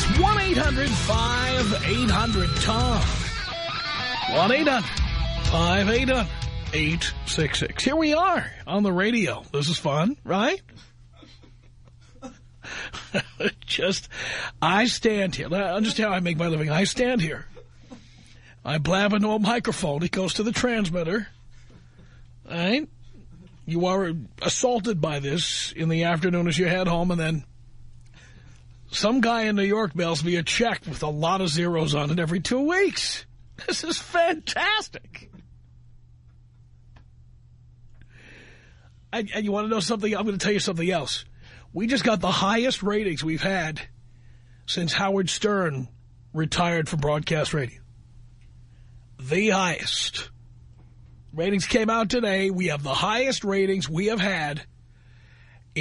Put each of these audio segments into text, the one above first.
It's 1-800-5800-TOM. 1-800-5800-866. Here we are on the radio. This is fun, right? Just, I stand here. Understand how I make my living. I stand here. I blab into a microphone. It goes to the transmitter. All right? You are assaulted by this in the afternoon as you head home, and then some guy in New York mails me a check with a lot of zeros on it every two weeks. This is fantastic. And, and you want to know something? I'm going to tell you something else. We just got the highest ratings we've had since Howard Stern retired from broadcast radio. The highest. Ratings came out today. We have the highest ratings we have had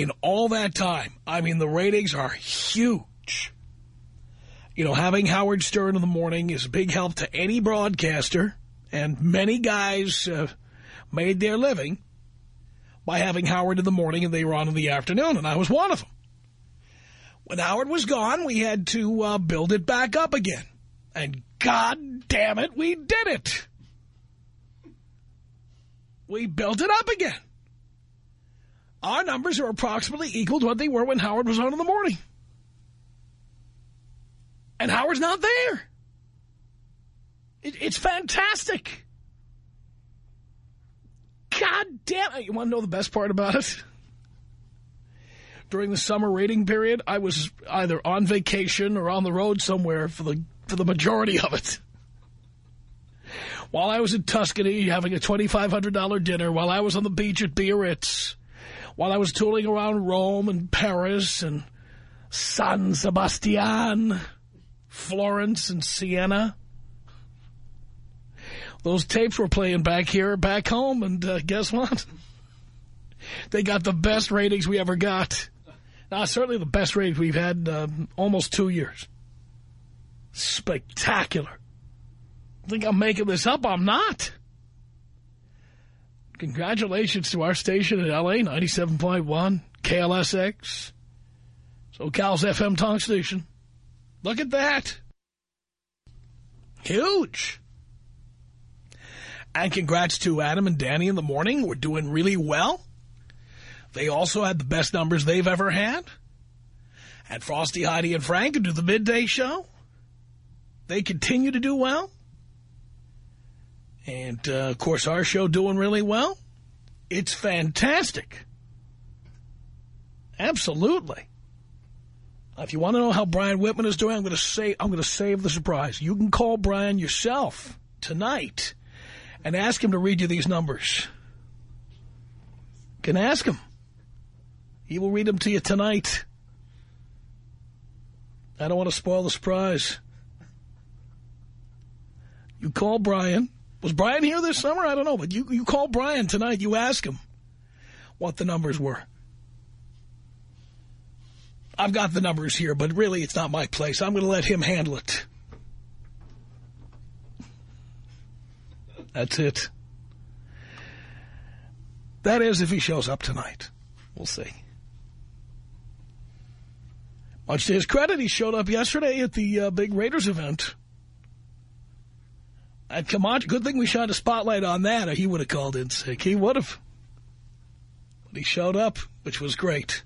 in all that time. I mean, the ratings are huge. You know, having Howard Stern in the morning is a big help to any broadcaster, and many guys uh, made their living by having Howard in the morning and they were on in the afternoon, and I was one of them. When Howard was gone, we had to uh, build it back up again. And God damn it, we did it. We built it up again. Our numbers are approximately equal to what they were when Howard was on in the morning. And Howard's not there. It, it's fantastic. God damn it. You want to know the best part about it? During the summer rating period, I was either on vacation or on the road somewhere for the for the majority of it. While I was in Tuscany having a $2,500 dinner, while I was on the beach at Biarritz, while I was tooling around Rome and Paris and San Sebastian, Florence and Siena, those tapes were playing back here, back home, and uh, guess what? They got the best ratings we ever got. Now, certainly the best ratings we've had uh, almost two years. Spectacular. I think I'm making this up. I'm not. Congratulations to our station in L.A., 97.1, KLSX, SoCal's FM talk station. Look at that. Huge. And congrats to Adam and Danny in the morning. We're doing really well. They also had the best numbers they've ever had. And Frosty, Heidi, and Frank do the midday show. They continue to do well. And, uh, of course, our show doing really well. It's fantastic. Absolutely. If you want to know how Brian Whitman is doing, I'm going to say I'm going to save the surprise. You can call Brian yourself tonight and ask him to read you these numbers. You can ask him. He will read them to you tonight. I don't want to spoil the surprise. You call Brian. Was Brian here this summer? I don't know, but you, you call Brian tonight. You ask him what the numbers were. I've got the numbers here, but really it's not my place. I'm going to let him handle it. That's it. That is if he shows up tonight. We'll see. Much to his credit, he showed up yesterday at the uh, big Raiders event. Uh, and Camacho, good thing we shined a spotlight on that, or he would have called in sick. He would have. But he showed up, which was great.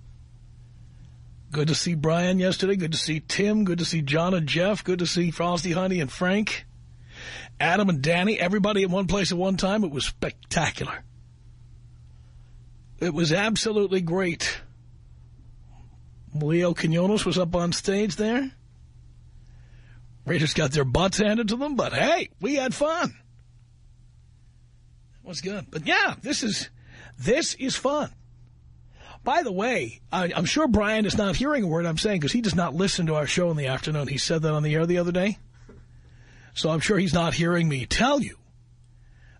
Good to see Brian yesterday. Good to see Tim. Good to see John and Jeff. Good to see Frosty, Honey, and Frank. Adam and Danny. Everybody in one place at one time. It was spectacular. It was absolutely great. Leo Quinones was up on stage there. Raiders got their butts handed to them, but hey, we had fun. It was good. But yeah, this is this is fun. By the way, I, am sure Brian is not hearing a word I'm saying because he does not listen to our show in the afternoon. He said that on the air the other day. So I'm sure he's not hearing me tell you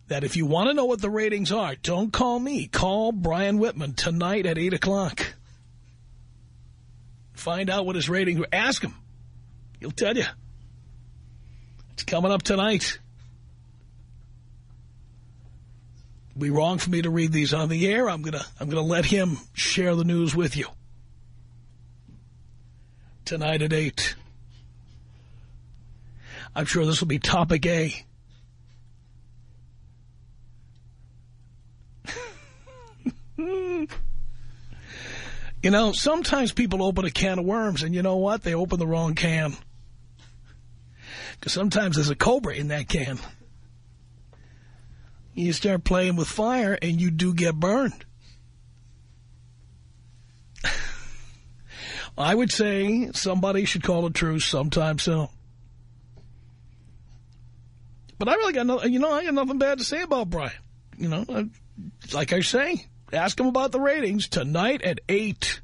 that if you want to know what the ratings are, don't call me. Call Brian Whitman tonight at 8 o'clock. Find out what his ratings were. Ask him. He'll tell you. It's coming up tonight. be wrong for me to read these on the air. I'm gonna I'm gonna let him share the news with you tonight at eight. I'm sure this will be topic A. you know, sometimes people open a can of worms, and you know what? They open the wrong can. Because sometimes there's a cobra in that can you start playing with fire and you do get burned. I would say somebody should call a truce sometime soon. But I really got no, you know, I got nothing bad to say about Brian. You know, like I say, ask him about the ratings tonight at 8.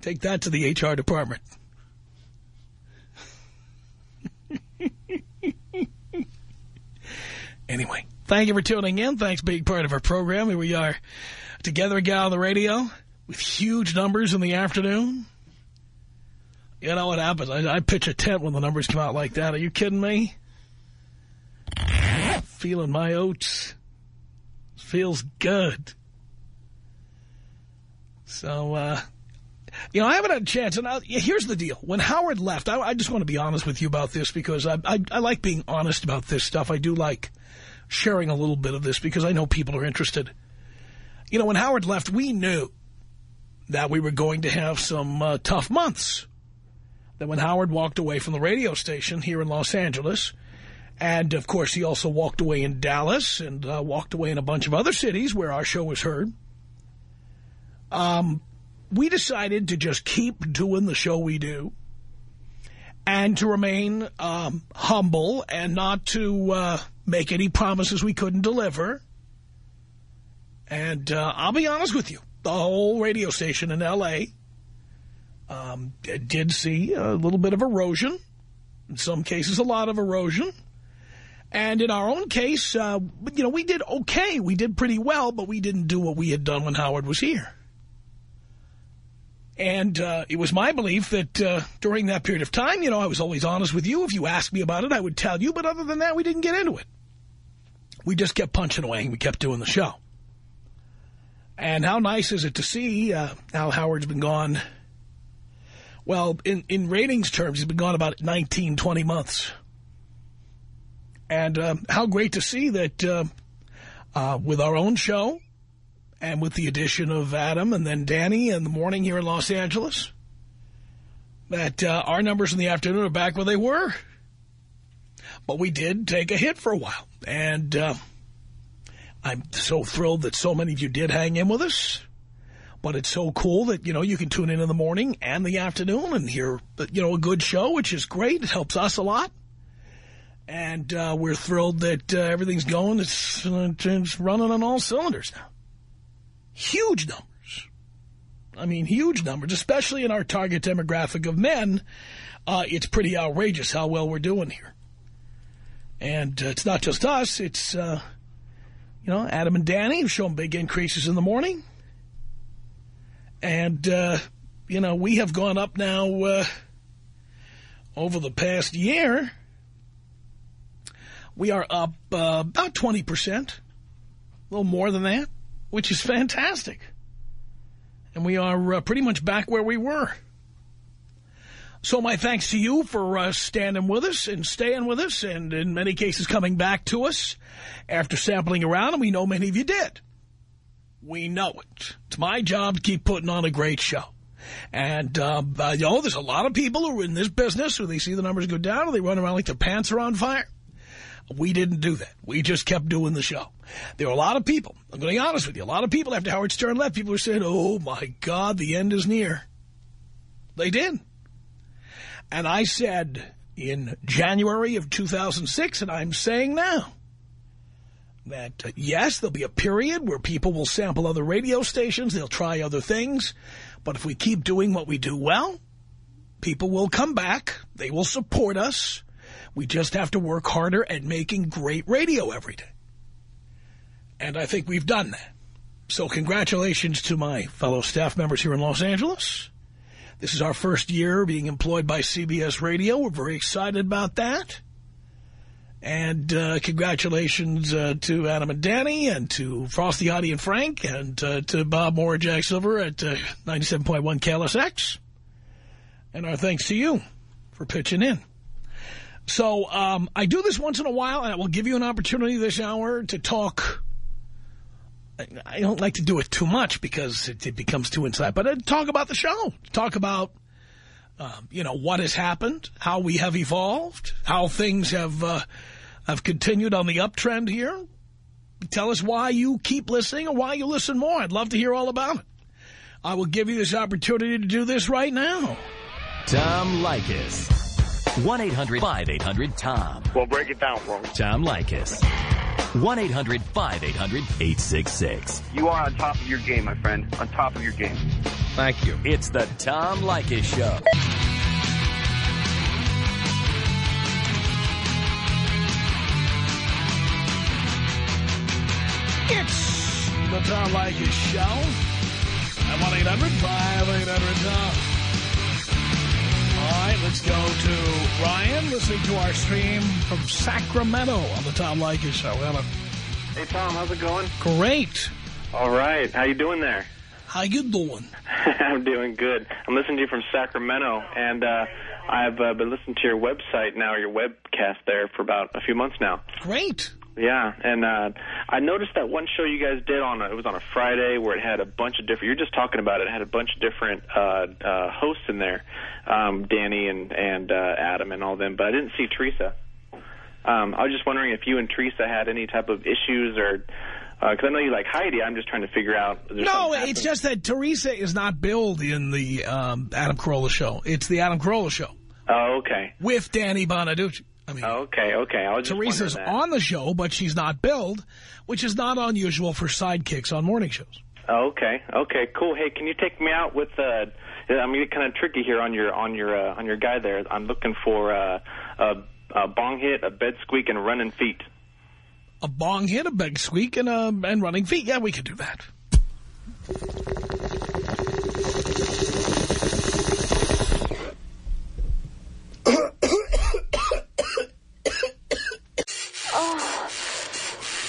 Take that to the HR department. Anyway, thank you for tuning in. Thanks being part of our program. Here we are together again on the radio with huge numbers in the afternoon. You know what happens? I, I pitch a tent when the numbers come out like that. Are you kidding me? Feeling my oats. Feels good. So, uh, you know, I haven't had a chance. And I, here's the deal. When Howard left, I, I, just want to be honest with you about this because I, I, I like being honest about this stuff. I do like sharing a little bit of this because I know people are interested. You know, when Howard left, we knew that we were going to have some uh, tough months. That when Howard walked away from the radio station here in Los Angeles, and, of course, he also walked away in Dallas and uh, walked away in a bunch of other cities where our show was heard, um, we decided to just keep doing the show we do and to remain um, humble and not to uh, make any promises we couldn't deliver. And uh, I'll be honest with you, the whole radio station in L.A. Um, did see a little bit of erosion. In some cases, a lot of erosion. And in our own case, uh, you know, we did okay. We did pretty well, but we didn't do what we had done when Howard was here. And uh, it was my belief that uh, during that period of time, you know, I was always honest with you. If you asked me about it, I would tell you. But other than that, we didn't get into it. We just kept punching away and we kept doing the show. And how nice is it to see uh, Al Howard's been gone, well, in, in ratings terms, he's been gone about 19, 20 months. And uh, how great to see that uh, uh with our own show, and with the addition of Adam and then Danny in the morning here in Los Angeles, that uh, our numbers in the afternoon are back where they were. But we did take a hit for a while. And uh, I'm so thrilled that so many of you did hang in with us. But it's so cool that, you know, you can tune in in the morning and the afternoon and hear, you know, a good show, which is great. It helps us a lot. And uh, we're thrilled that uh, everything's going. It's, uh, it's running on all cylinders now. Huge numbers. I mean, huge numbers, especially in our target demographic of men. Uh, it's pretty outrageous how well we're doing here. And uh, it's not just us. It's, uh, you know, Adam and Danny have shown big increases in the morning. And, uh, you know, we have gone up now uh, over the past year. We are up uh, about 20%, a little more than that which is fantastic. And we are uh, pretty much back where we were. So my thanks to you for uh, standing with us and staying with us and in many cases coming back to us after sampling around, and we know many of you did. We know it. It's my job to keep putting on a great show. And, um, uh, you know, there's a lot of people who are in this business who they see the numbers go down and they run around like their pants are on fire. We didn't do that. We just kept doing the show. There were a lot of people, I'm going to be honest with you, a lot of people after Howard Stern left, people were saying, oh, my God, the end is near. They did. And I said in January of 2006, and I'm saying now, that, uh, yes, there'll be a period where people will sample other radio stations, they'll try other things, but if we keep doing what we do well, people will come back, they will support us, we just have to work harder at making great radio every day. And I think we've done that. So congratulations to my fellow staff members here in Los Angeles. This is our first year being employed by CBS Radio. We're very excited about that. And uh, congratulations uh, to Adam and Danny and to Frosty, Heidi, and Frank and uh, to Bob Moore Jack Silver at 97.1 KLSX. And our thanks to you for pitching in. So um, I do this once in a while, and I will give you an opportunity this hour to talk. I don't like to do it too much because it, it becomes too inside, but uh, talk about the show. Talk about, um, you know, what has happened, how we have evolved, how things have uh, have continued on the uptrend here. Tell us why you keep listening or why you listen more. I'd love to hear all about it. I will give you this opportunity to do this right now. Tom Leykis. 1-800-5800-TOM. Well, break it down for me. Tom Leykis. 1-800-5800-866. You are on top of your game, my friend. On top of your game. Thank you. It's the Tom Leykis Show. It's the Tom Leykis Show at 1-800-5800-TOM. All right, let's go to Ryan listening to our stream from Sacramento on the Tom Leykis Show. Hello. Hey, Tom, how's it going? Great. All right. How you doing there? How you doing? I'm doing good. I'm listening to you from Sacramento, and uh, I've uh, been listening to your website now, your webcast there, for about a few months now. Great. Yeah, and uh, I noticed that one show you guys did on a, it was on a Friday where it had a bunch of different. You're just talking about it. It had a bunch of different uh, uh, hosts in there, um, Danny and and uh, Adam and all them. But I didn't see Teresa. Um, I was just wondering if you and Teresa had any type of issues or. Because I know you like Heidi, I'm just trying to figure out. No, it's just that Teresa is not billed in the um, Adam Carolla Show. It's the Adam Carolla Show Oh, okay. with Danny Bonaduce. I mean, Okay, okay. I was Teresa's wondering on the show, but she's not billed, which is not unusual for sidekicks on morning shows. Okay, okay, cool. Hey, can you take me out with? Uh, I'm mean, kind of tricky here on your on your uh, on your guy there. I'm looking for uh, a, a bong hit, a bed squeak, and running feet. A bong hit, a bed squeak, and, uh, and running feet. Yeah, we could do that.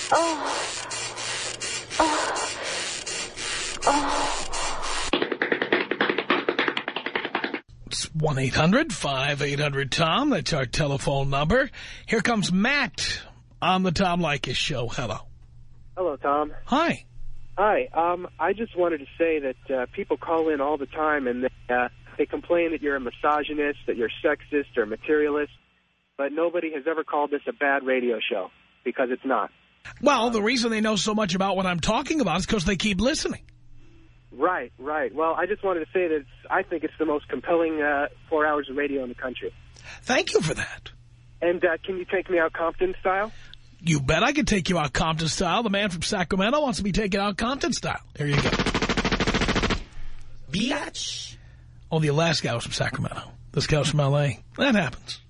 It's 1-800-5800-TOM. That's our telephone number. Here comes Matt on the Tom Leykis show. Hello. Hello, Tom. Hi. Hi. Um, I just wanted to say that uh, people call in all the time and they, uh, they complain that you're a misogynist, that you're sexist or materialist, but nobody has ever called this a bad radio show because it's not. Well, the reason they know so much about what I'm talking about is because they keep listening. Right, right. Well, I just wanted to say that it's, I think it's the most compelling uh, four hours of radio in the country. Thank you for that. And uh, can you take me out Compton style? You bet I could take you out Compton style. The man from Sacramento wants to be taken out Compton style. Here you go. Biatch. Oh, the last guy was from Sacramento. This guy was from L.A. That happens.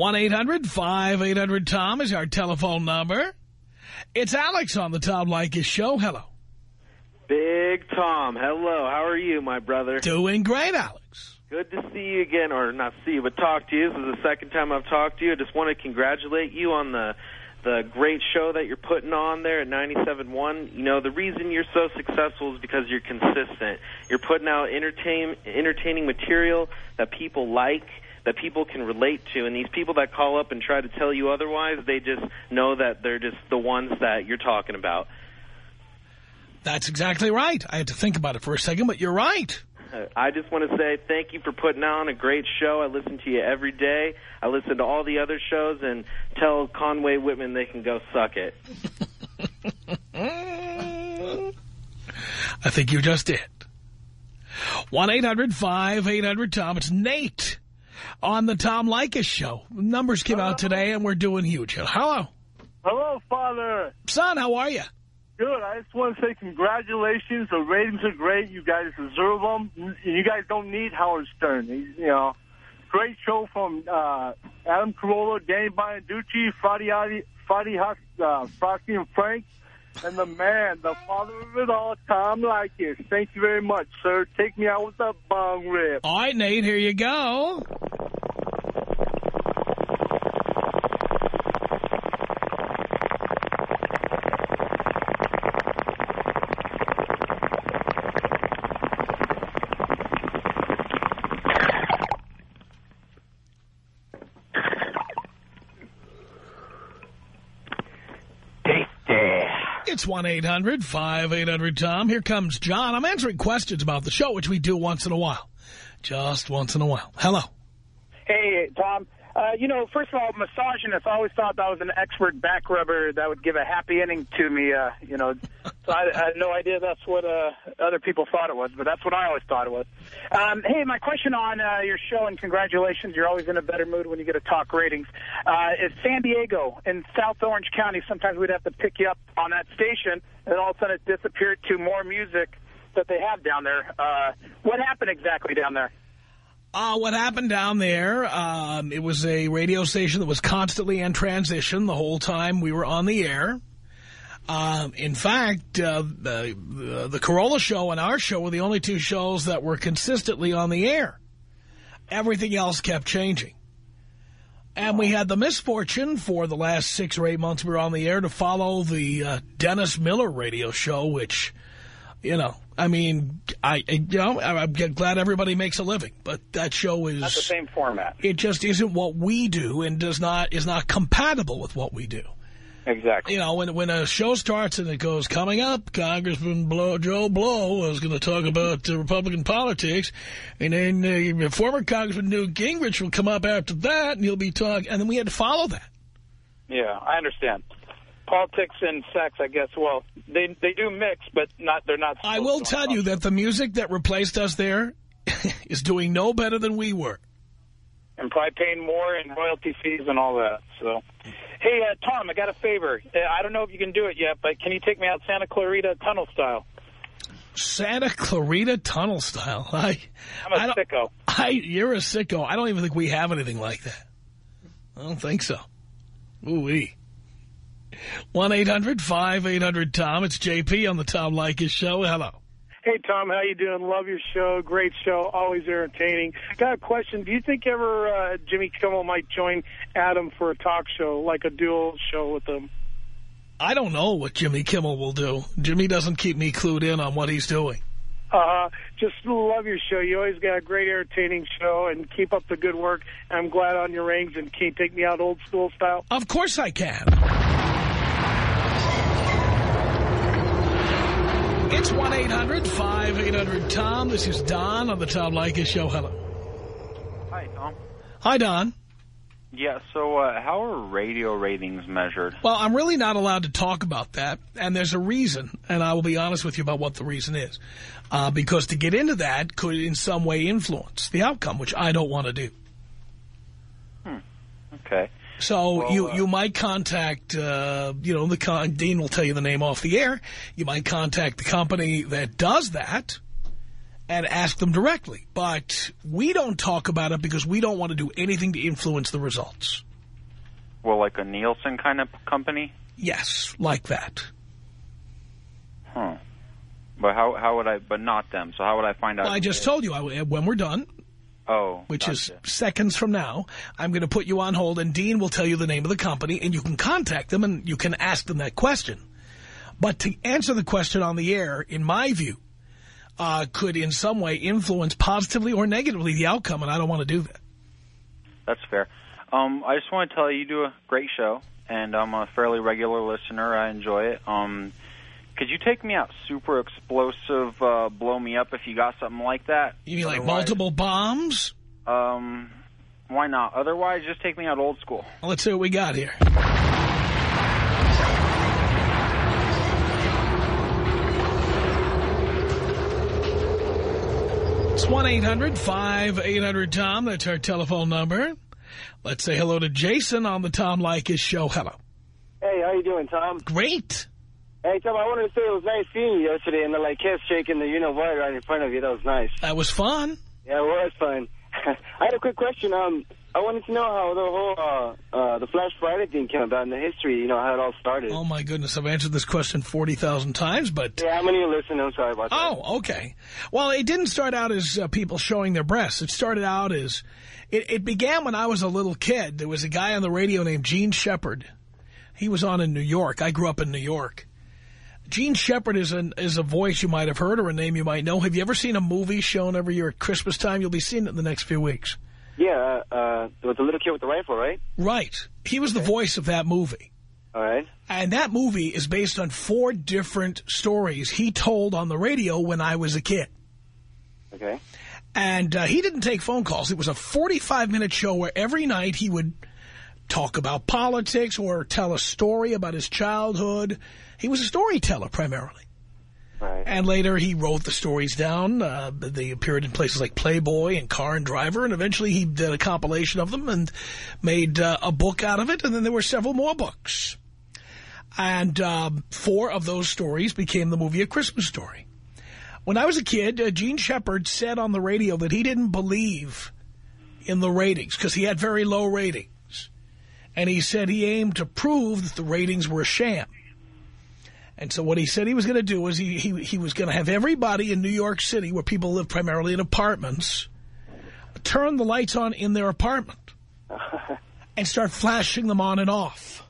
1-800-5800-TOM is our telephone number. It's Alex on the Tom Leykis show. Hello. Big Tom, hello. How are you, my brother? Doing great, Alex. Good to see you again, or not see you, but talk to you. This is the second time I've talked to you. I just want to congratulate you on the the great show that you're putting on there at 97.1. You know, the reason you're so successful is because you're consistent. You're putting out entertain, entertaining material that people like, that people can relate to. And these people that call up and try to tell you otherwise, they just know that they're just the ones that you're talking about. That's exactly right. I had to think about it for a second, but you're right. I just want to say thank you for putting on a great show. I listen to you every day. I listen to all the other shows and tell Conway Whitman they can go suck it. I think you just did. 1-800-5800-TOM. It's Nate on the Tom Leykis show. Numbers came out today, and we're doing huge. Hello. Hello, Father. Son, how are you? Good. I just want to say congratulations. The ratings are great. You guys deserve them. You guys don't need Howard Stern. You know, great show from uh, Adam Carolla, Danny Bonaduce, Friday, Friday, uh, Frosty and Frank, and the man, the father of it all, Tom Leykis. Thank you very much, sir. Take me out with a bong rip. All right, Nate, here you go. It's 1-800-5800-TOM. Here comes John. I'm answering questions about the show, which we do once in a while. Just once in a while. Hello. Hey, Tom. Uh, you know, first of all, misogynist. I always thought that was an expert back rubber that would give a happy ending to me. Uh, you know, so I, I had no idea that's what uh, other people thought it was, but that's what I always thought it was. Um, hey, my question on uh, your show, and congratulations, you're always in a better mood when you get a talk ratings. Uh, is San Diego in South Orange County? Sometimes we'd have to pick you up on that station, and all of a sudden it disappeared to more music that they have down there. Uh, what happened exactly down there? Uh, what happened down there, um, it was a radio station that was constantly in transition the whole time we were on the air. Um, in fact, uh, the, the Carolla show and our show were the only two shows that were consistently on the air. Everything else kept changing. And we had the misfortune for the last six or eight months we were on the air to follow the uh, Dennis Miller radio show, which, you know, I mean, I, I you know, I'm glad everybody makes a living, but that show is... Not the same format. It just isn't what we do and does not is not compatible with what we do. Exactly. You know, when when a show starts and it goes, coming up, Congressman Blow, Joe Blow is going to talk about uh, Republican politics, and then uh, former Congressman Newt Gingrich will come up after that, and he'll be talking, and then we had to follow that. Yeah, I understand. Politics and sex, I guess, well, they they do mix, but not they're not... I will tell you that the music that replaced us there is doing no better than we were. And probably paying more in royalty fees and all that, so... Hey, uh, Tom, I got a favor. Uh, I don't know if you can do it yet, but can you take me out Santa Clarita tunnel style? Santa Clarita tunnel style. I, I'm a sicko. I, you're a sicko. I don't even think we have anything like that. I don't think so. Ooh-wee. 1-800-5800-TOM. It's JP on the Tom Leykis Show. Hello. Hey, Tom, how you doing? Love your show. Great show. Always entertaining. Got a question. Do you think ever uh, Jimmy Kimmel might join Adam for a talk show, like a dual show with them? I don't know what Jimmy Kimmel will do. Jimmy doesn't keep me clued in on what he's doing. Uh, just love your show. You always got a great entertaining show, and keep up the good work. I'm glad on your rings, and can you take me out old school style? Of course I can. It's 1-800-5800-TOM. This is Don on the Tom Leykis Show. Hello. Hi, Tom. Hi, Don. Yeah, so uh, how are radio ratings measured? Well, I'm really not allowed to talk about that, and there's a reason, and I will be honest with you about what the reason is. Uh, because to get into that could in some way influence the outcome, which I don't want to do. Hmm. Okay. So Well, you uh, you might contact, uh, you know, the con Dean will tell you the name off the air. You might contact the company that does that and ask them directly. But we don't talk about it because we don't want to do anything to influence the results. Well, like a Nielsen kind of company? Yes, like that. Huh. But how how would I, but not them, so how would I find out? Well, I just told you, I, when we're done, Oh. which is seconds from now, I'm going to put you on hold, and Dean will tell you the name of the company, and you can contact them, and you can ask them that question. But to answer the question on the air, in my view, uh, could in some way influence positively or negatively the outcome, and I don't want to do that. That's fair. Um, I just want to tell you, you do a great show, and I'm a fairly regular listener. I enjoy it. Um, Could you take me out super explosive, uh, blow me up if you got something like that? You mean like multiple bombs? Um, why not? Otherwise, just take me out old school. Well, let's see what we got here. It's 1-800-5800-TOM. That's our telephone number. Let's say hello to Jason on the Tom Leykis show. Hello. Hey, how you doing, Tom? Great. Hey, Tom, I wanted to say it was nice seeing you yesterday and the like kiss shaking the you know what right in front of you. That was nice. That was fun. Yeah, it was fun. I had a quick question. Um, I wanted to know how the whole uh, uh, the Flash Friday thing came about in the history. You know how it all started. Oh, my goodness. I've answered this question 40,000 times, but... Yeah, how many of you listen? I'm sorry about that. Oh, okay. Well, it didn't start out as uh, people showing their breasts. It started out as... It, it began when I was a little kid. There was a guy on the radio named Jean Shepherd. He was on in New York. I grew up in New York. Jean Shepherd is, an, is a voice you might have heard or a name you might know. Have you ever seen a movie shown every year at Christmas time? You'll be seeing it in the next few weeks. Yeah, uh, uh, with the little kid with the rifle, right? Right. He was the voice of that movie. All right. And that movie is based on four different stories he told on the radio when I was a kid. Okay. And uh, he didn't take phone calls. It was a 45-minute show where every night he would talk about politics or tell a story about his childhood. He was a storyteller primarily. Right. And later he wrote the stories down. Uh, they appeared in places like Playboy and Car and Driver. And eventually he did a compilation of them and made uh, a book out of it. And then there were several more books. And um, four of those stories became the movie A Christmas Story. When I was a kid, uh, Jean Shepherd said on the radio that he didn't believe in the ratings because he had very low ratings. And he said he aimed to prove that the ratings were a sham. And so what he said he was going to do was he, he, he was going to have everybody in New York City, where people live primarily in apartments, turn the lights on in their apartment and start flashing them on and off.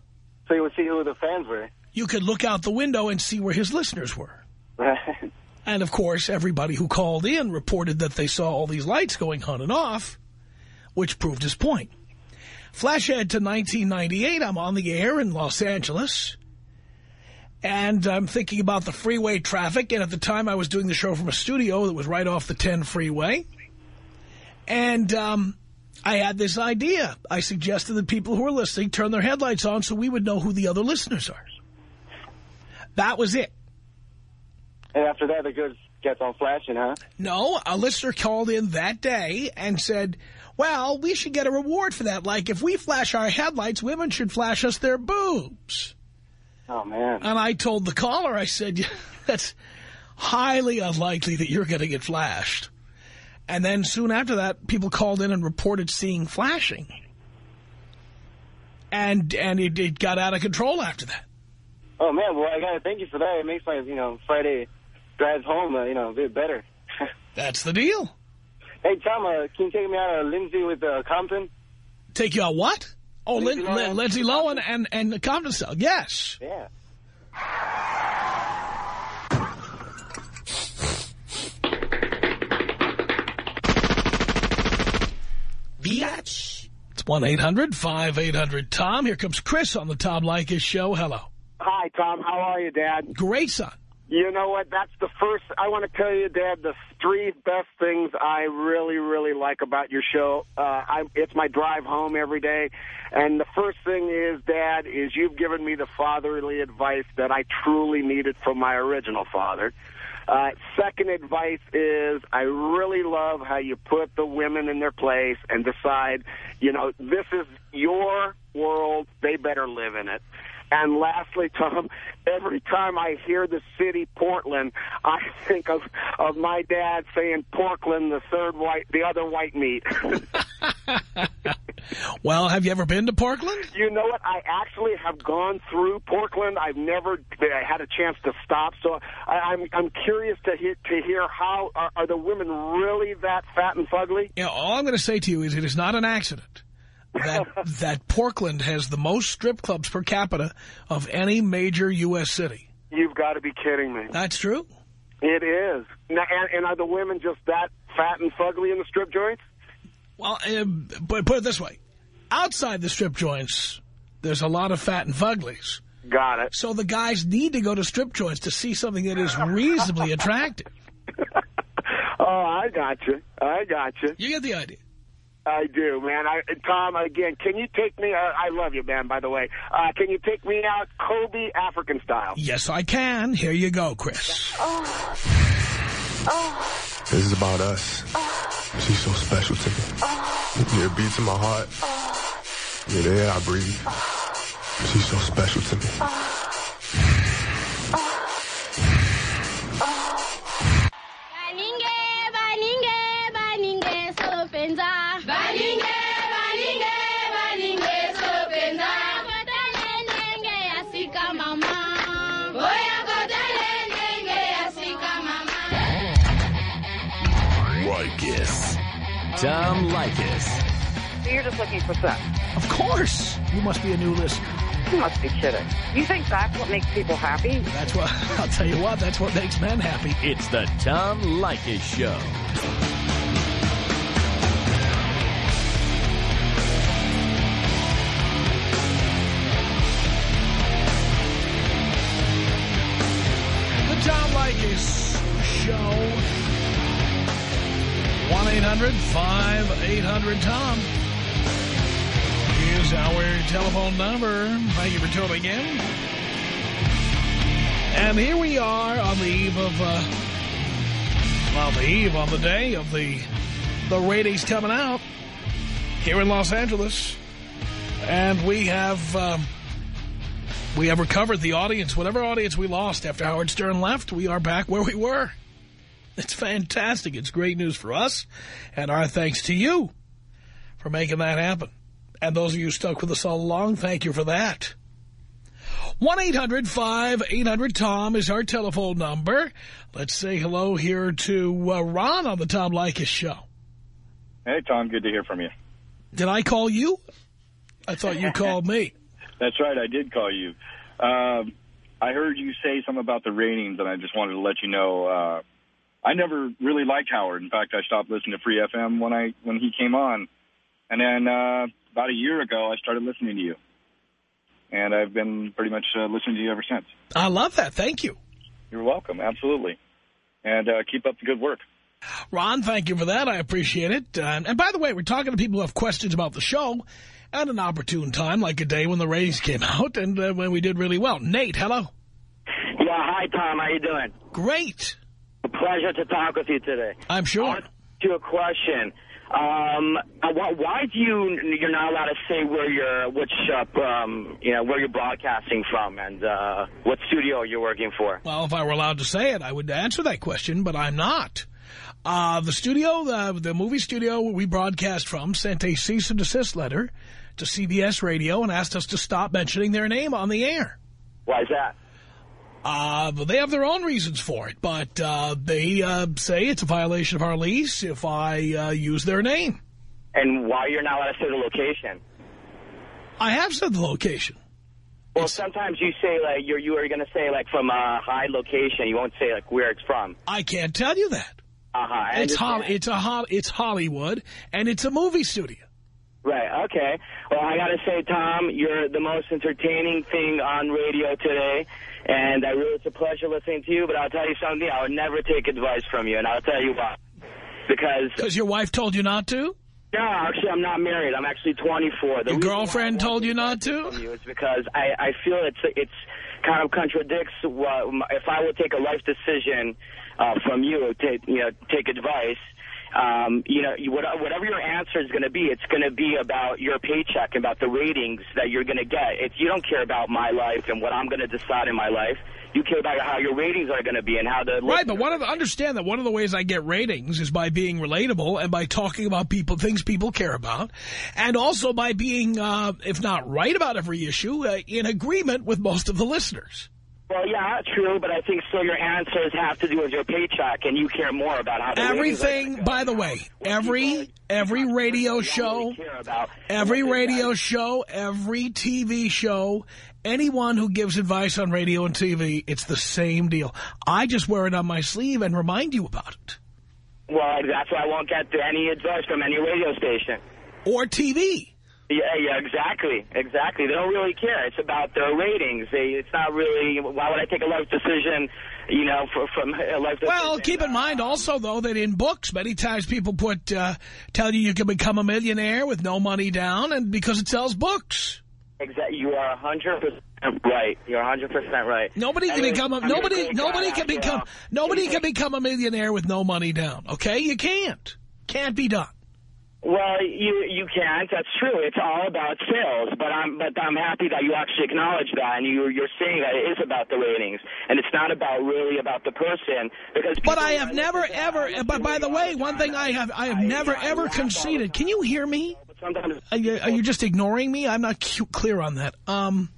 So you would see who the fans were. You could look out the window and see where his listeners were. Right. And, of course, everybody who called in reported that they saw all these lights going on and off, which proved his point. Flash ahead to 1998. I'm on the air in Los Angeles. And I'm thinking about the freeway traffic. And at the time, I was doing the show from a studio that was right off the 10 freeway. And um, I had this idea. I suggested that people who were listening turn their headlights on so we would know who the other listeners are. That was it. And after that, the goods gets on flashing, huh? No, a listener called in that day and said, well, we should get a reward for that. Like, if we flash our headlights, women should flash us their boobs. Oh, man. And I told the caller, I said, "Yeah, that's highly unlikely that you're going to get flashed. And then soon after that, people called in and reported seeing flashing. And and it, it got out of control after that. Oh, man. Well, I got to thank you for that. It makes my, you know, Friday drives home, uh, you know, a bit better. That's the deal. Hey, Tom, uh, can you take me out of Lindsay with uh, Compton? Take you out what? Oh, Lindsay Lin Lohan. Lindsay Lohan and, and the Compton Cell. Yes. Yeah. Biatch. It's 1-800-5800-TOM. Here comes Chris on the Tom Leykis show. Hello. Hi, Tom. How are you, Dad? Great, son. You know what? That's the first. I want to tell you, Dad, the three best things I really, really like about your show. Uh, I, it's my drive home every day. And the first thing is, Dad, is you've given me the fatherly advice that I truly needed from my original father. Uh, second advice is I really love how you put the women in their place and decide, you know, this is your world. They better live in it. And lastly, Tom, every time I hear the city Portland, I think of of my dad saying Portland, the third white, the other white meat. Well, have you ever been to Portland? you know what? I actually have gone through Portland. I've never uh, had a chance to stop, so I, I'm I'm curious to hear to hear how are, are the women really that fat and fugly? Know, all I'm going to say to you is it is not an accident that that Portland has the most strip clubs per capita of any major U.S. city. You've got to be kidding me. That's true. It is. Now, and, and are the women just that fat and fugly in the strip joints? Well, uh, but put it this way. Outside the strip joints, there's a lot of fat and fuglies. Got it. So the guys need to go to strip joints to see something that is reasonably attractive. Oh, I got you. I got you. You get the idea. I do, man. I, Tom, again, can you take me? Uh, I love you, man. By the way, uh, can you take me out Kobe African style? Yes, I can. Here you go, Chris. This is about us. She's so special to me. Yeah, it beats in my heart. Yeah, the air I breathe. She's so special to me. Tom Leykis. So you're just looking for sex? Of course. You must be a new listener. You must be kidding. You think that's what makes people happy? That's what, I'll tell you what, that's what makes men happy. It's the Tom Leykis Show. The Tom Leykis Show. 1-800-5800-TOM is our telephone number. Thank you for tuning in. And here we are on the eve of, uh, on the eve, on the day of the, the ratings coming out here in Los Angeles. And we have... Um, we have recovered the audience. Whatever audience we lost after Howard Stern left, we are back where we were. It's fantastic. It's great news for us. And our thanks to you for making that happen. And those of you stuck with us all along, thank you for that. 1-800-5800-TOM is our telephone number. Let's say hello here to uh, Ron on the Tom Leykis show. Hey, Tom. Good to hear from you. Did I call you? I thought you called me. That's right. I did call you. Um, I heard you say something about the ratings, and I just wanted to let you know. Uh, I never really liked Howard. In fact, I stopped listening to Free FM when I when he came on, and then uh, about a year ago, I started listening to you, and I've been pretty much uh, listening to you ever since. I love that. Thank you. You're welcome. Absolutely, and uh, keep up the good work. Ron, thank you for that. I appreciate it. Uh, and by the way, we're talking to people who have questions about the show at an opportune time, like a day when the ratings came out and uh, when we did really well. Nate, hello. Yeah, hi, Tom. How you doing? Great. A pleasure to talk with you today. I'm sure. To a question. Um, uh, why, why do you you're not allowed to say where you're which uh, um you know where you're broadcasting from and uh, what studio you're working for? Well, if I were allowed to say it, I would answer that question, but I'm not. Uh, the studio, the, the movie studio we broadcast from, sent a cease and desist letter to CBS Radio and asked us to stop mentioning their name on the air. Why is that? Uh, but they have their own reasons for it, but uh, they uh, say it's a violation of our lease if I uh, use their name. And why you're not allowed to say the location? I have said the location. Well, sometimes you say like you're you are going to say like from a high location. You won't say like where it's from. I can't tell you that. Uh huh. It's Hol it's a Hol it's Hollywood and it's a movie studio. Right, okay. Well, I got to say, Tom, you're the most entertaining thing on radio today, and I really, it's a pleasure listening to you, but I'll tell you something, I would never take advice from you, and I'll tell you why. Because... Because your wife told you not to? No, actually, I'm not married. I'm actually 24. The Your girlfriend told you not to? you is because I, I feel it's it's kind of contradicts what if I would take a life decision uh, from you, take you know take advice. Um, you know, whatever your answer is going to be, it's going to be about your paycheck, about the ratings that you're going to get. It's, you don't care about my life and what I'm going to decide in my life. You care about how your ratings are going to be and how the Right, but one of the, understand that one of the ways I get ratings is by being relatable and by talking about people things people care about, and also by being, uh, if not right about every issue, uh, in agreement with most of the listeners. Well, yeah, true, but I think still your answers have to do with your paycheck, and you care more about how the ratings are Everything, by the way, every every radio show, every radio show, every TV show, anyone who gives advice on radio and TV, it's the same deal. I just wear it on my sleeve and remind you about it. Well, that's why I won't get any advice from any radio station. Or TV. Yeah, yeah, exactly, exactly. They don't really care. It's about their ratings. They, it's not really. Why would I take a life decision? You know, for, from a life. Well, keep in mind also, though, that in books, many times people put, uh, tell you you can become a millionaire with no money down and because it sells books. Exactly. You are 100% right. You're 100% right. Nobody can become a, nobody, nobody can become, nobody can become a millionaire with no money down. Okay? You can't. Can't be done. Well, you you can't. That's true. It's all about sales. But I'm but I'm happy that you actually acknowledge that and you you're saying that it is about the ratings and it's not about really about the person because. But I have never ever. But by the way, one thing I have I have never ever conceded. Can you hear me? Are you, are you just ignoring me? I'm not clear on that. Um,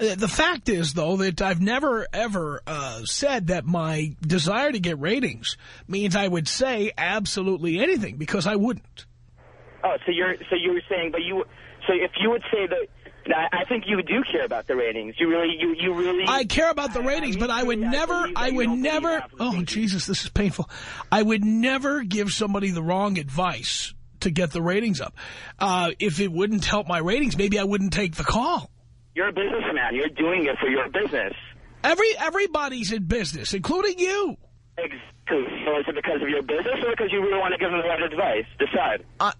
uh, the fact is, though, that I've never ever uh, said that my desire to get ratings means I would say absolutely anything because I wouldn't. Oh, so you're so you were saying, but you so if you would say that. I I think you do care about the ratings. You really, you, you really. I care about the ratings, but I would never, I would never, oh, Jesus, this is painful. I would never give somebody the wrong advice to get the ratings up. Uh, if it wouldn't help my ratings, maybe I wouldn't take the call. You're a businessman. You're doing it for your business. Every Everybody's in business, including you. Exactly. So is it because of your business or because you really want to give them the right advice? Decide. I,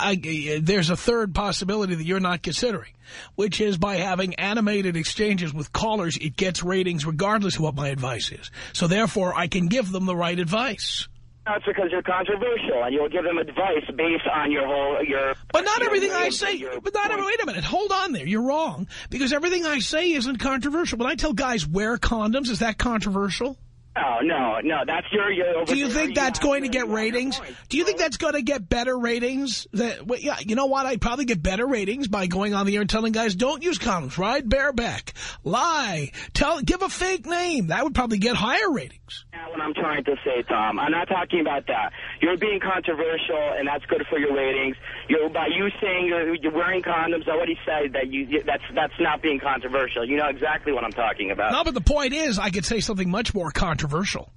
I, there's a third possibility that you're not considering, which is by having animated exchanges with callers, it gets ratings regardless of what my advice is. So therefore, I can give them the right advice. That's because you're controversial, and you'll give them advice based on your whole your. But not your everything I say, but not every, wait a minute, hold on there. You're wrong. Because everything I say isn't controversial. When I tell guys wear condoms, is that controversial? No, no, no. That's your. your Do you think that's going to get ratings? Do you think that's going to get better ratings? That, well, yeah, you know what? I'd probably get better ratings by going on the air and telling guys, don't use condoms, ride bareback, lie, tell, give a fake name. That would probably get higher ratings. That's what I'm trying to say, Tom. I'm not talking about that. You're being controversial, and that's good for your ratings. You're by you saying you're, you're wearing condoms. I already said that you. That's that's not being controversial. You know exactly what I'm talking about. No, but the point is, I could say something much more controversial.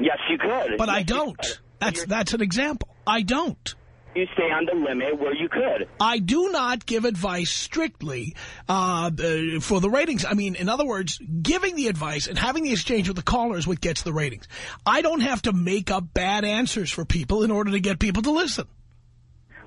Yes, you could. But I Yes, you don't. That's that's an example. I don't. You stay on the limit where you could. I do not give advice strictly uh, uh, for the ratings. I mean, in other words, giving the advice and having the exchange with the caller is what gets the ratings. I don't have to make up bad answers for people in order to get people to listen.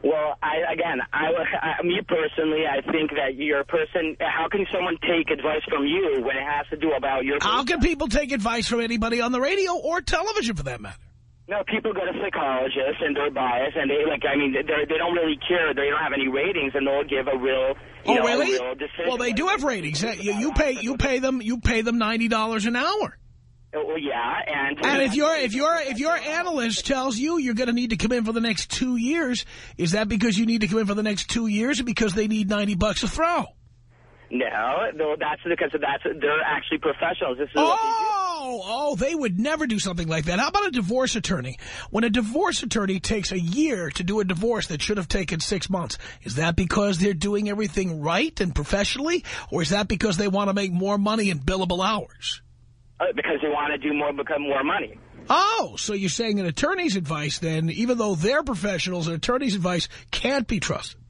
Well, I, again, I, I, me personally, I think that you're a person. How can someone take advice from you when it has to do about your? How can people take advice from anybody on the radio or television for that matter? No, people go to psychologists and they're biased, and they like. I mean, they they don't really care. They don't have any ratings, and they'll give a real. You Oh, know, really? A real decision. Well, they do have ratings. You, you pay you pay them you pay them ninety dollars an hour. Well, yeah, and And if your if your if your analyst tells you you're going to need to come in for the next two years, is that because you need to come in for the next two years, or because they need ninety bucks a throw? no, no, that's because that's they're actually professionals. This is what they do. Oh, oh, they would never do something like that. How about a divorce attorney? When a divorce attorney takes a year to do a divorce that should have taken six months, is that because they're doing everything right and professionally, or is that because they want to make more money in billable hours? Uh, because they want to do more, become more money. Oh, so you're saying an attorney's advice then, even though they're professionals, an attorney's advice can't be trusted?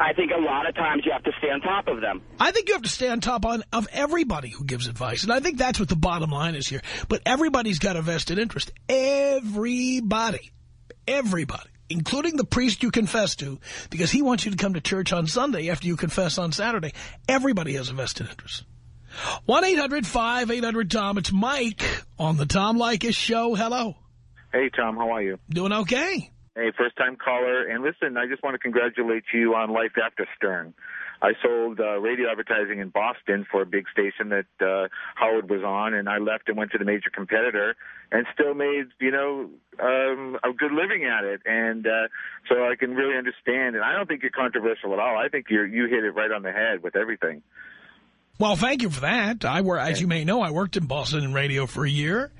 I think a lot of times you have to stay on top of them. I think you have to stay on top on, of everybody who gives advice. And I think that's what the bottom line is here. But everybody's got a vested interest. Everybody. Everybody. Including the priest you confess to, because he wants you to come to church on Sunday after you confess on Saturday. Everybody has a vested interest. 1-800-5800-TOM. It's Mike on the Tom Leykis Show. Hello. Hey, Tom, how are you? Doing okay. Hey, first-time caller. And listen, I just want to congratulate you on Life After Stern. I sold uh, radio advertising in Boston for a big station that uh, Howard was on, and I left and went to the major competitor and still made, you know, um, a good living at it. And uh, so I can really understand. And I don't think you're controversial at all. I think you're, you hit it right on the head with everything. Well, thank you for that. I were, as you may know, I worked in Boston in radio for a year.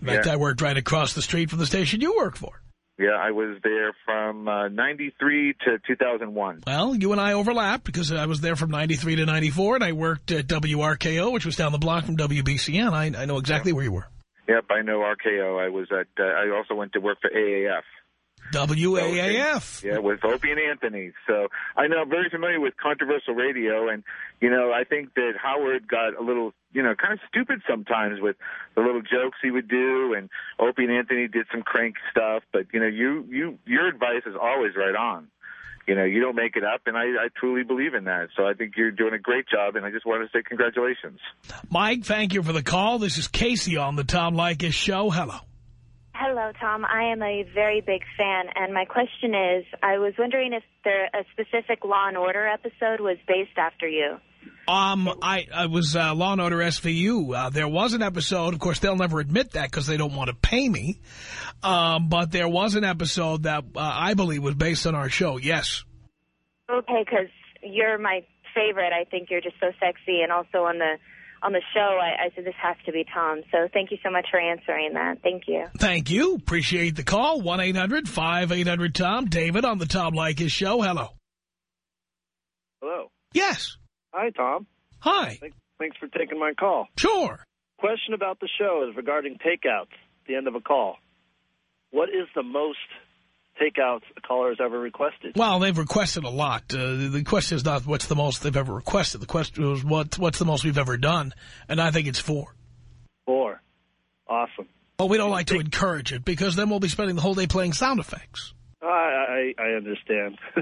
In fact, Yeah. I worked right across the street from the station you work for. Yeah, I was there from uh, 93 to 2001. Well, you and I overlapped because I was there from 93 to 94, and I worked at WRKO, which was down the block from WBCN. I, I know exactly where you were. Yep, I know RKO. I was at. Uh, I also went to work for AAF. WAAF. Yeah, with Opie and Anthony. So I know I'm very familiar with controversial radio, and you know I think that Howard got a little, you know, kind of stupid sometimes with the little jokes he would do, and Opie and Anthony did some crank stuff. But you know, you you your advice is always right on. You know, you don't make it up, and I, I truly believe in that. So I think you're doing a great job, and I just want to say congratulations. Mike, thank you for the call. This is Casey on the Tom Leykis Show. Hello. Hello, Tom. I am a very big fan, and my question is, I was wondering if there a specific Law and Order episode was based after you. Um, I, I was uh, Law and Order SVU. Uh, there was an episode. Of course, they'll never admit that because they don't want to pay me. Um, but there was an episode that uh, I believe was based on our show. Yes. Okay, because you're my favorite. I think you're just so sexy, and also on the on the show, I, I said this has to be Tom. So thank you so much for answering that. Thank you. Thank you. Appreciate the call. 1-800-5800-TOM. David on the Tom Leykis Show. Hello. Hello. Yes. Hi, Tom. Hi. Thanks, thanks for taking my call. Sure. Question about the show is regarding takeouts at the end of a call. What is the most takeouts a caller has ever requested? Well, they've requested a lot. Uh, the question is not what's the most they've ever requested. The question is what, what's the most we've ever done, and I think it's four. Four. Awesome. Well, we don't like to encourage it because then we'll be spending the whole day playing sound effects. I, I, I understand.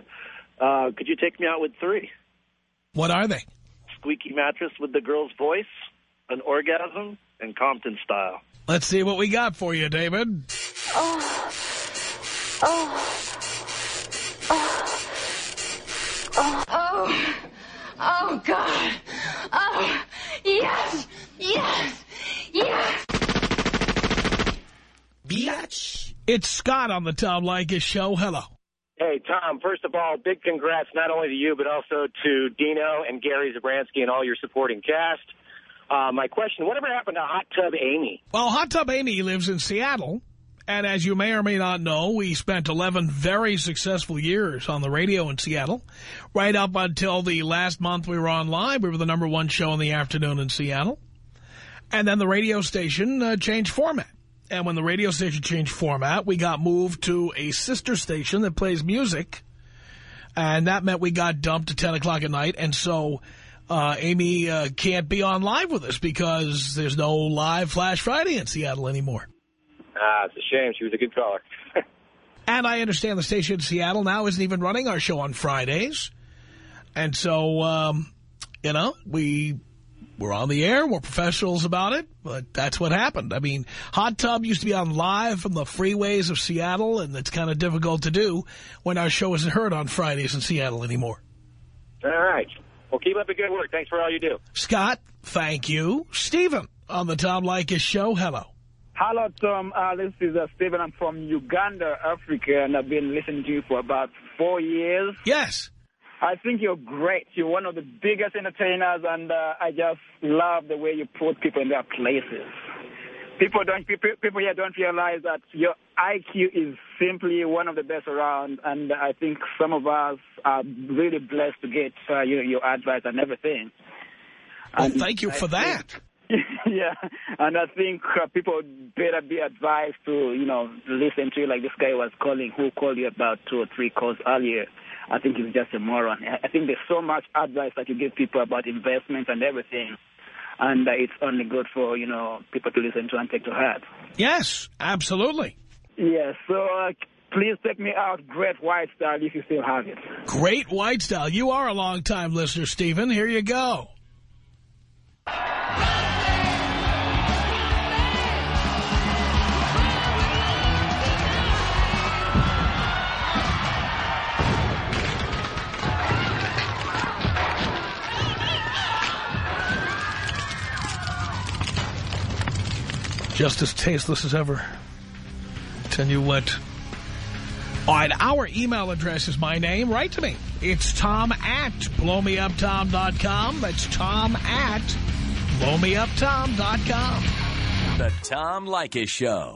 uh, could you take me out with three? What are they? Squeaky mattress with the girl's voice, an orgasm, and Compton style. Let's see what we got for you, David. Oh. Oh. Oh. Oh. Oh. Oh, God. Oh, yes. Yes. Yes. Biatch. It's Scott on the Tom Leykis Show. Hello. Hey, Tom, first of all, big congrats not only to you, but also to Dino and Gary Zabransky and all your supporting cast. Uh, my question, whatever happened to Hot Tub Amy? Well, Hot Tub Amy lives in Seattle. And as you may or may not know, we spent 11 very successful years on the radio in Seattle. Right up until the last month we were on live, we were the number one show in the afternoon in Seattle. And then the radio station uh, changed format. And when the radio station changed format, we got moved to a sister station that plays music. And that meant we got dumped at 10 o'clock at night. And so uh, Amy uh, can't be on live with us because there's no live Flash Friday in Seattle anymore. Ah, it's a shame. She was a good caller. and I understand the station in Seattle now isn't even running our show on Fridays. And so, um, you know, we we're on the air. We're professionals about it. But that's what happened. I mean, Hot Tub used to be on live from the freeways of Seattle, and it's kind of difficult to do when our show isn't heard on Fridays in Seattle anymore. All right. Well, keep up the good work. Thanks for all you do. Scott, thank you. Stephen on the Tom Leykis Show. Hello. Hello, Tom. Uh, this is uh, Stephen. I'm from Uganda, Africa, and I've been listening to you for about four years. Yes. I think you're great. You're one of the biggest entertainers, and uh, I just love the way you put people in their places. People don't people, people here don't realize that your IQ is simply one of the best around, and I think some of us are really blessed to get uh, your, your advice and everything. Well, thank you for I that. Think, yeah, and I think uh, people better be advised to, you know, listen to you like this guy was calling, who called you about two or three calls earlier. I think he's just a moron. I think there's so much advice that you give people about investment and everything, and uh, it's only good for, you know, people to listen to and take to heart. Yes, absolutely. Yes, so uh, please take me out Great White Style if you still have it. Great White Style. You are a long-time listener, Stephen. Here you go. Just as tasteless as ever. Tell you what. All right, our email address is my name. Write to me. It's tom at blowmeuptom.com. That's tom at blowmeuptom.com. The Tom Leykis Show.